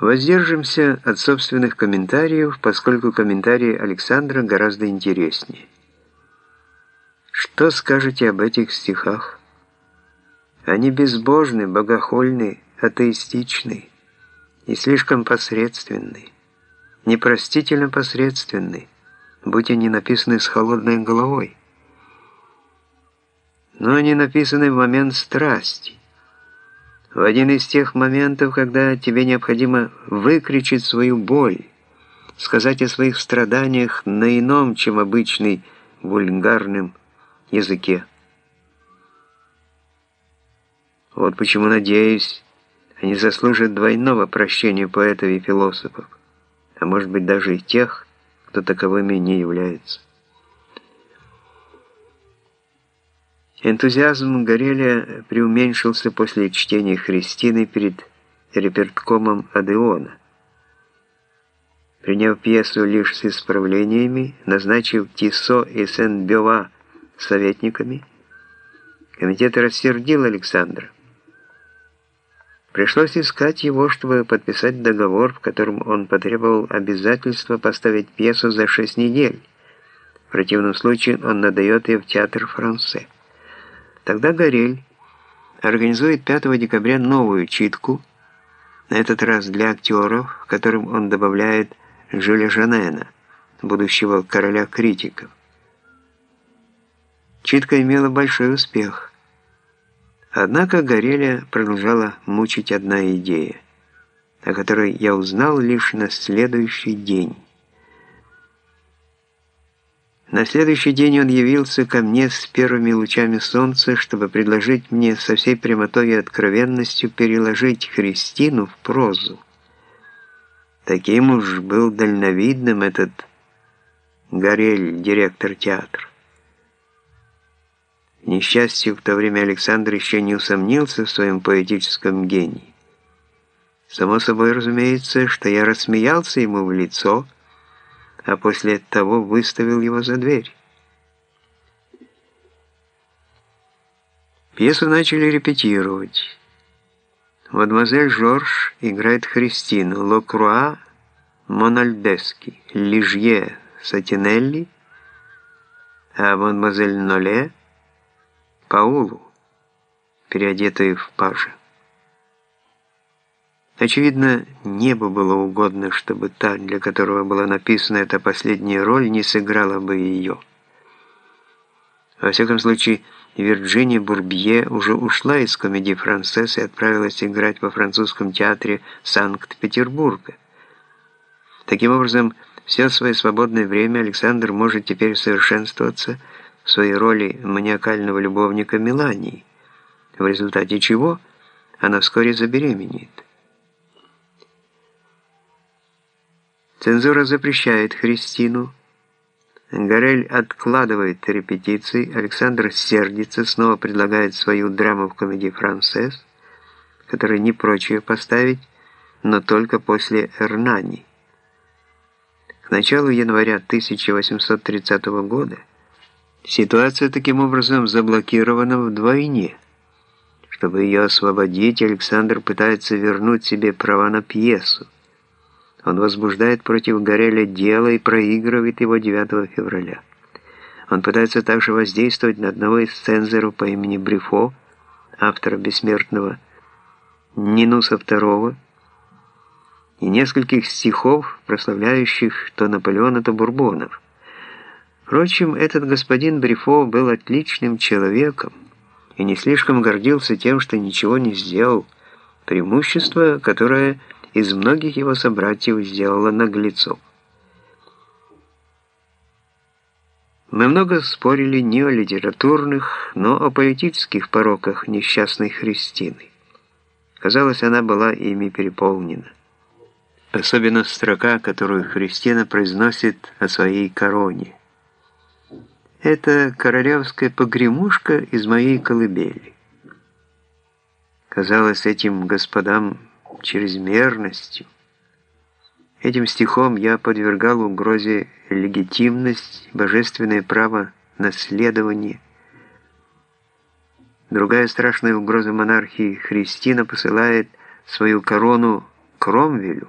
Воздержимся от собственных комментариев, поскольку комментарии Александра гораздо интереснее. Что скажете об этих стихах? Они безбожны, богохульны, атеистичны и слишком посредственны, непростительно посредственны, будь они написаны с холодной головой. Но они написаны в момент страсти, в один из тех моментов, когда тебе необходимо выкричить свою боль, сказать о своих страданиях на ином, чем обычный вульгарным языке. Вот почему, надеюсь, они заслужат двойного прощения поэтов и философов, а может быть даже и тех, кто таковыми не является. Энтузиазм Гореля преуменьшился после чтения Христины перед реперткомом Адеона. Приняв пьесу лишь с исправлениями, назначив Тисо и Сен-Бёва советниками, комитет рассердил Александра. Пришлось искать его, чтобы подписать договор, в котором он потребовал обязательства поставить пьесу за шесть недель. В противном случае он надает ее в театр Франце. Тогда Горель организует 5 декабря новую читку, на этот раз для актеров, которым он добавляет Жюля Жанена, будущего короля критиков. Читка имела большой успех. Однако Гореля продолжала мучить одна идея, о которой я узнал лишь на следующий день. На следующий день он явился ко мне с первыми лучами солнца, чтобы предложить мне со всей прямотой и откровенностью переложить Христину в прозу. Таким уж был дальновидным этот Горель, директор театра. К несчастью, в то время Александр еще не усомнился в своем поэтическом гении. Само собой разумеется, что я рассмеялся ему в лицо, а после того выставил его за дверь. Пьесу начали репетировать. Мадемуазель Жорж играет Христину, Локруа – Мональдески, Лижье – Сатинелли, а мадемуазель Ноле – Паулу, переодетую в пажа. Очевидно, небу было угодно, чтобы та, для которого была написана эта последняя роль, не сыграла бы ее. Во всяком случае, Вирджиния Бурбье уже ушла из комедии «Францесс» и отправилась играть во французском театре Санкт-Петербурга. Таким образом, все свое свободное время Александр может теперь совершенствоваться в своей роли маниакального любовника Мелании, в результате чего она вскоре забеременеет. Цензура запрещает Христину. Горель откладывает репетиции, Александр сердится, снова предлагает свою драму в комедии «Францесс», которую не прочь ее поставить, но только после «Эрнани». К началу января 1830 года ситуация таким образом заблокирована вдвойне. Чтобы ее освободить, Александр пытается вернуть себе права на пьесу. Он возбуждает против Гореля дело и проигрывает его 9 февраля. Он пытается также воздействовать на одного из цензоров по имени Брифо, автора «Бессмертного», Нинуса II, и нескольких стихов, прославляющих то Наполеона, то Бурбонов. Впрочем, этот господин Брифо был отличным человеком и не слишком гордился тем, что ничего не сделал, преимущество, которое из многих его собратьев сделала наглецов. Мы много спорили не о литературных, но о политических пороках несчастной Христины. Казалось, она была ими переполнена. Особенно строка, которую Христина произносит о своей короне. Это королевская погремушка из моей колыбели. Казалось, этим господам чрезмерностью. Этим стихом я подвергал угрозе легитимность, божественное право наследования. Другая страшная угроза монархии Христина посылает свою корону Кромвелю,